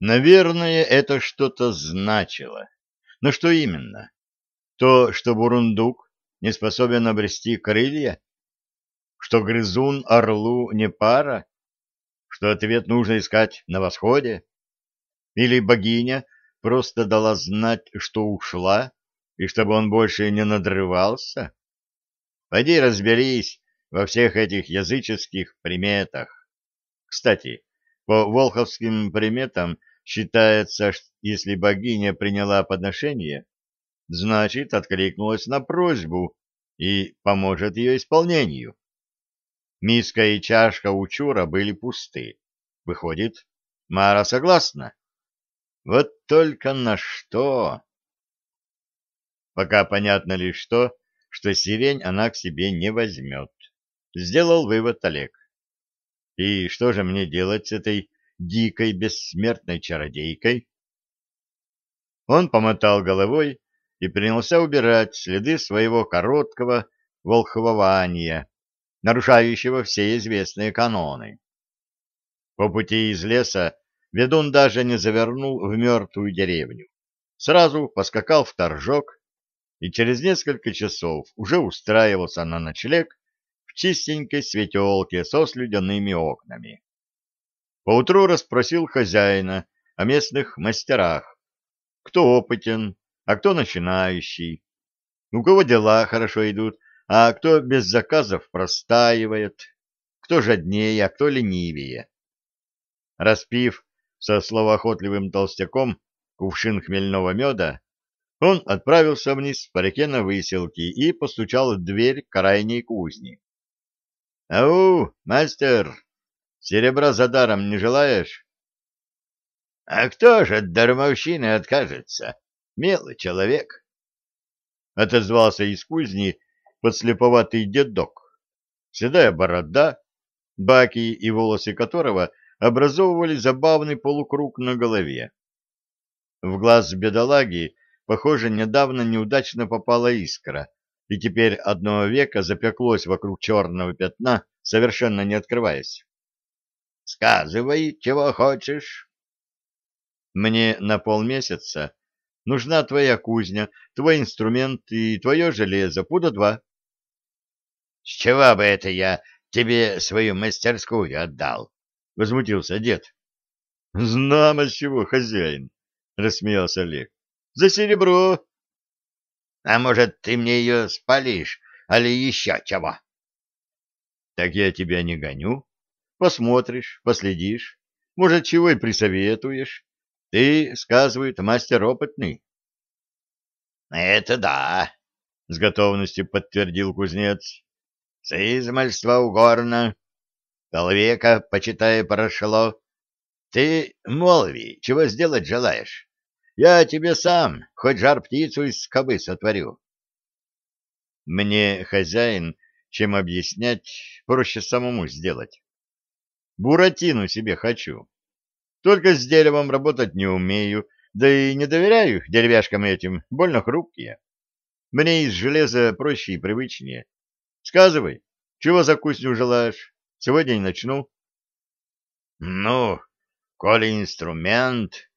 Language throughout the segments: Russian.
Наверное, это что-то значило. Но что именно? То, что бурундук не способен обрести крылья? Что грызун орлу не пара? Что ответ нужно искать на восходе? Или богиня просто дала знать, что ушла, и чтобы он больше не надрывался? Пойди разберись во всех этих языческих приметах. Кстати, по волховским приметам считается, что если богиня приняла подношение, значит, откликнулась на просьбу и поможет ее исполнению. Миска и чашка у Чура были пусты. Выходит, Мара согласна. Вот только на что? Пока понятно лишь то, что сирень она к себе не возьмет. Сделал вывод Олег. И что же мне делать с этой дикой бессмертной чародейкой? Он помотал головой и принялся убирать следы своего короткого волхвования, нарушающего все известные каноны. По пути из леса ведун даже не завернул в мертвую деревню. Сразу поскакал в торжок и через несколько часов уже устраивался на ночлег в чистенькой светелке со слюдяными окнами. Поутру расспросил хозяина о местных мастерах, кто опытен, а кто начинающий, у кого дела хорошо идут, а кто без заказов простаивает, кто жаднее, а кто ленивее. Распив со словоохотливым толстяком кувшин хмельного меда, он отправился вниз по реке на выселки и постучал в дверь крайней кузни. — Ау, мастер, серебра за даром не желаешь? — А кто же от дармовщины откажется? Милый человек. Отозвался из кузни подслеповатый дедок. Седая борода, баки и волосы которого образовывали забавный полукруг на голове. В глаз бедолаги, похоже, недавно неудачно попала искра, и теперь одного века запеклось вокруг черного пятна, совершенно не открываясь. — Сказывай, чего хочешь. — Мне на полмесяца нужна твоя кузня, твой инструмент и твое железо, пуда два. — С чего бы это я тебе свою мастерскую отдал? — возмутился дед. — Знамо чего, хозяин, — рассмеялся Олег. — За серебро. — А может, ты мне ее спалишь, али еще чего? — Так я тебя не гоню. Посмотришь, последишь. Может, чего и присоветуешь. Ты, сказывает, мастер опытный. — Это да, — с готовностью подтвердил кузнец. — С измальства угорно. Полвека, почитая, прошло. Ты молви, чего сделать желаешь? Я тебе сам, хоть жар-птицу из скобы сотворю. Мне, хозяин, чем объяснять, проще самому сделать. Буратину себе хочу. Только с деревом работать не умею, да и не доверяю деревяшкам этим, больно хрупкие. Мне из железа проще и привычнее. Сказывай, чего за кусню желаешь? Сегодня и начну. Ну, коли инструмент,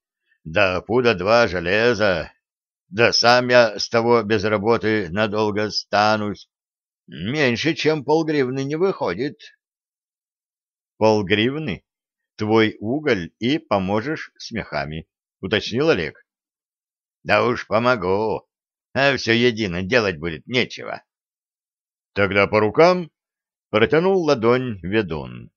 да пуда два железа, да сам я с того без работы надолго останусь, меньше, чем полгривны не выходит. Полгривны? твой уголь и поможешь с мехами, — уточнил Олег. — Да уж помогу, а все едино делать будет нечего. — Тогда по рукам протянул ладонь ведун.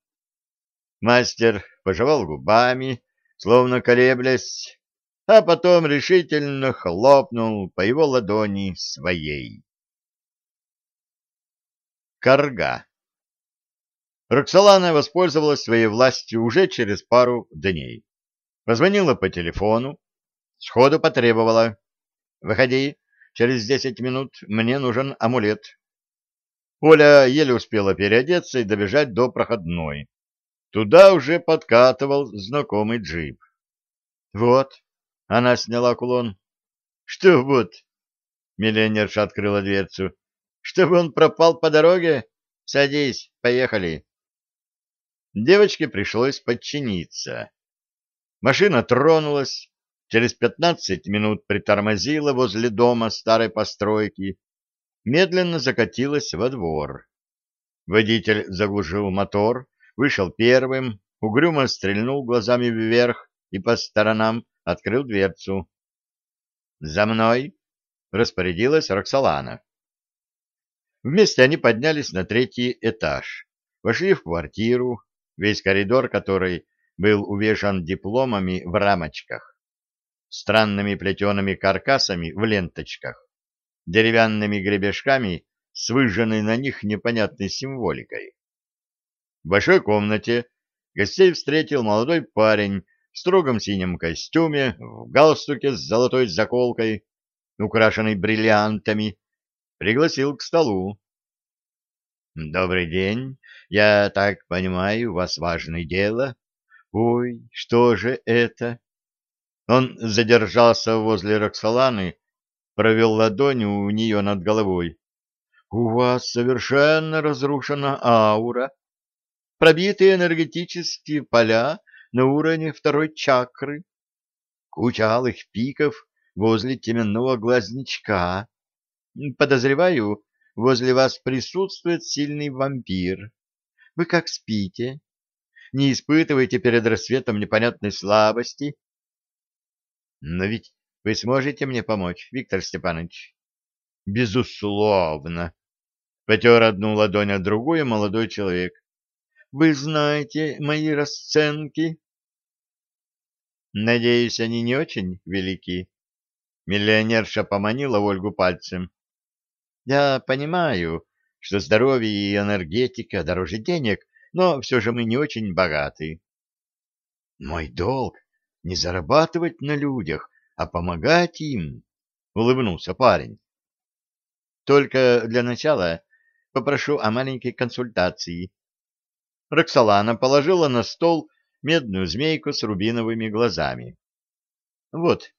Мастер пожевал губами, словно колеблясь, а потом решительно хлопнул по его ладони своей. Карга Роксолана воспользовалась своей властью уже через пару дней. Позвонила по телефону, сходу потребовала. «Выходи, через десять минут мне нужен амулет». Оля еле успела переодеться и добежать до проходной. Туда уже подкатывал знакомый джип. «Вот», — она сняла кулон. «Что вот?» — миллионерша открыла дверцу. «Чтобы он пропал по дороге? Садись, поехали». Девочке пришлось подчиниться. Машина тронулась, через пятнадцать минут притормозила возле дома старой постройки, медленно закатилась во двор. Водитель заглушил мотор, вышел первым, угрюмо стрельнул глазами вверх и по сторонам открыл дверцу. «За мной!» — распорядилась Роксолана. Вместе они поднялись на третий этаж, вошли в квартиру, весь коридор которой был увешан дипломами в рамочках, странными плетеными каркасами в ленточках, деревянными гребешками с выжженной на них непонятной символикой. В большой комнате гостей встретил молодой парень в строгом синем костюме, в галстуке с золотой заколкой, украшенной бриллиантами, пригласил к столу. «Добрый день. Я так понимаю, у вас важное дело. Ой, что же это?» Он задержался возле Роксоланы, провел ладонью у нее над головой. «У вас совершенно разрушена аура, пробитые энергетические поля на уровне второй чакры, куча алых пиков возле теменного глазничка, Подозреваю, возле вас присутствует сильный вампир. Вы как спите? Не испытываете перед рассветом непонятной слабости? Но ведь вы сможете мне помочь, Виктор Степанович? Безусловно. Потер одну ладонь, а другую молодой человек. Вы знаете мои расценки? Надеюсь, они не очень велики. Миллионерша поманила Ольгу пальцем. Я понимаю, что здоровье и энергетика дороже денег, но все же мы не очень богаты. Мой долг — не зарабатывать на людях, а помогать им, — улыбнулся парень. Только для начала попрошу о маленькой консультации. Роксолана положила на стол медную змейку с рубиновыми глазами. Вот,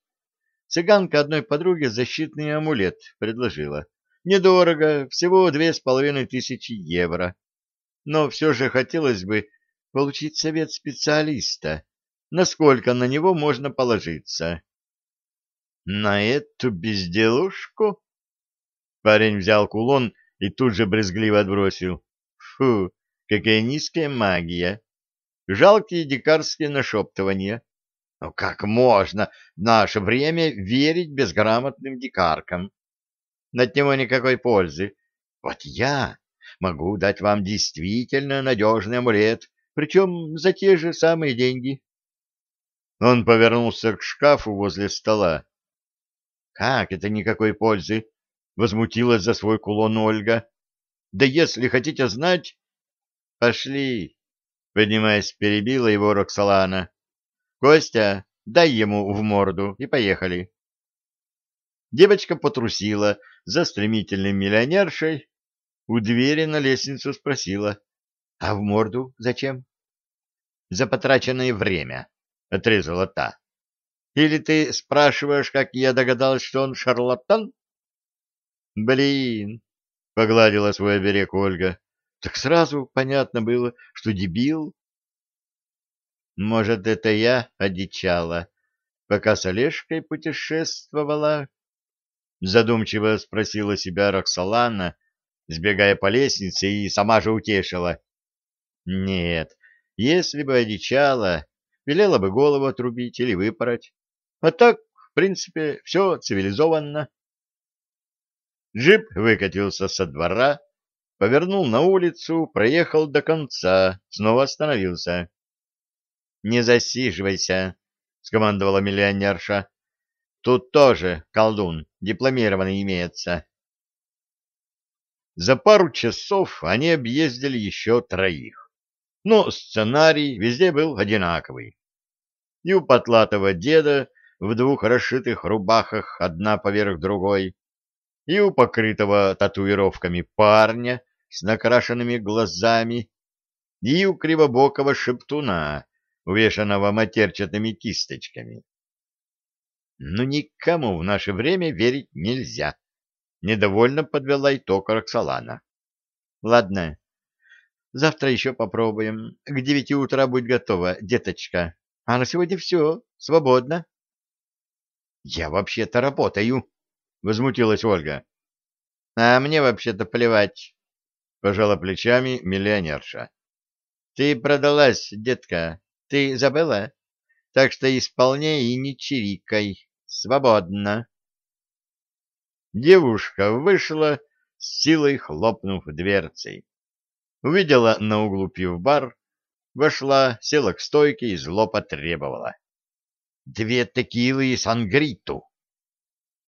цыганка одной подруге защитный амулет предложила. Недорого, всего две с половиной тысячи евро. Но все же хотелось бы получить совет специалиста, насколько на него можно положиться. На эту безделушку? Парень взял кулон и тут же брезгливо отбросил. Фу, какая низкая магия. Жалкие дикарские нашептывания. Но как можно в наше время верить безграмотным дикаркам? От него никакой пользы. Вот я могу дать вам действительно надежный амулет, причем за те же самые деньги. Он повернулся к шкафу возле стола. — Как это никакой пользы? — возмутилась за свой кулон Ольга. — Да если хотите знать... — Пошли, — поднимаясь, перебила его Роксолана. — Костя, дай ему в морду, и поехали. Девочка потрусила за стремительной миллионершей, у двери на лестницу спросила, «А в морду зачем?» «За потраченное время», — отрезала та. «Или ты спрашиваешь, как я догадалась, что он шарлатан?» «Блин», — погладила свой оберег Ольга, «так сразу понятно было, что дебил». «Может, это я одичала, пока с Олежкой путешествовала?» Задумчиво спросила себя Роксолана, сбегая по лестнице, и сама же утешила. Нет, если бы одичала, велела бы голову отрубить или выпороть. А так, в принципе, все цивилизованно. Джип выкатился со двора, повернул на улицу, проехал до конца, снова остановился. — Не засиживайся, — скомандовала миллионерша. Тут тоже колдун дипломированный имеется. За пару часов они объездили еще троих. Но сценарий везде был одинаковый. И у потлатого деда в двух расшитых рубахах одна поверх другой, и у покрытого татуировками парня с накрашенными глазами, и у кривобокого шептуна, увешанного матерчатыми кисточками. Но никому в наше время верить нельзя. Недовольно подвела итог Роксолана. Ладно, завтра еще попробуем. К девяти утра будет готова, деточка. А на сегодня все, свободно. Я вообще-то работаю, возмутилась Ольга. А мне вообще-то плевать, пожала плечами миллионерша. Ты продалась, детка, ты забыла? Так что исполняй и не чирикай. Свободно. Девушка вышла, с силой хлопнув дверцей. Увидела на углу пивбар, вошла, села к стойке и зло потребовала. «Две текилы и сангриту!»